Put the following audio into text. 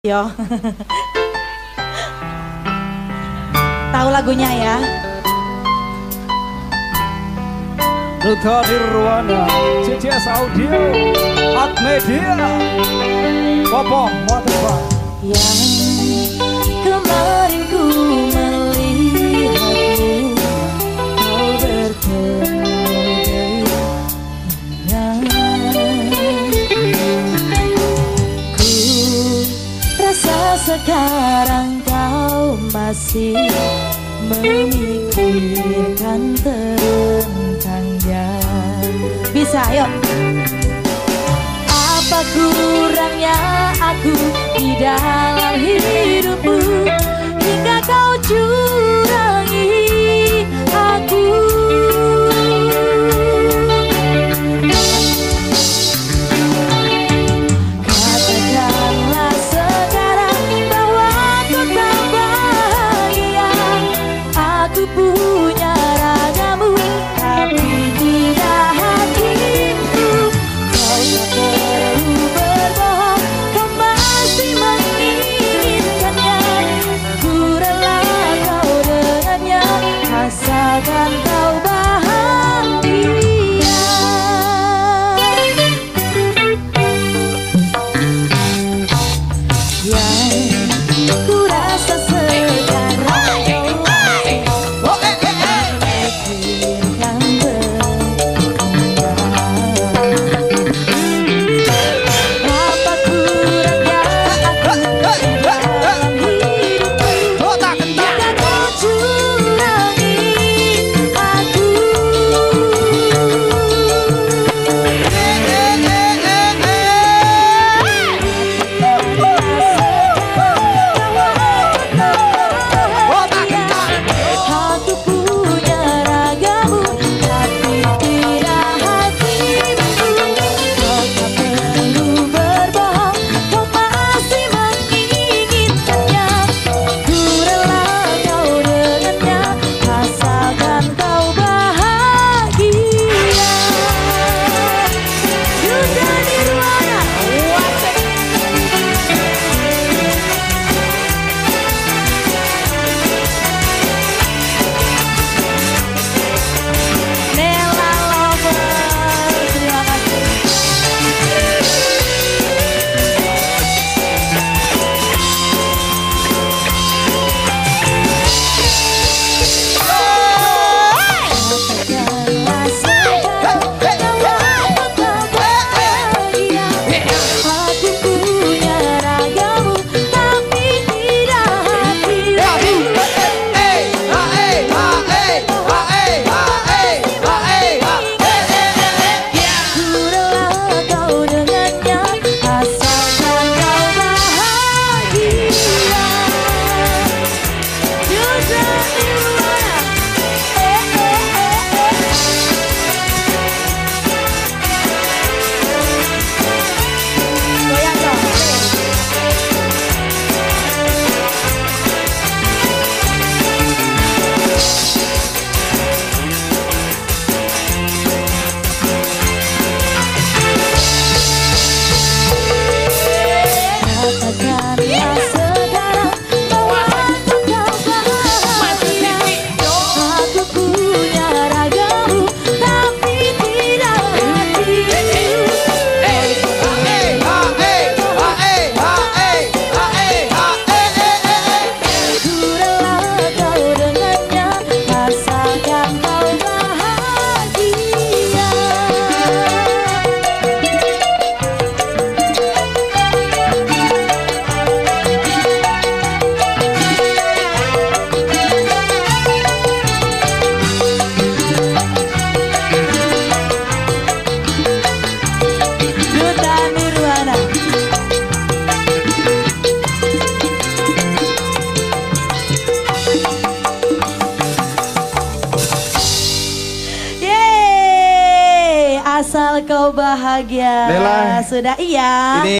Yo. Tahu lagunya ya? Duta Nirwana, CCS Audio, Art Media, Popong Motor Yang kemarin Sekarang kau masih memikirkan tentang dia. Bisa, yuk? Apa kurangnya aku tidak akan Bye. Ooh. Kau bahagia. Lela. Sudah iya. Ini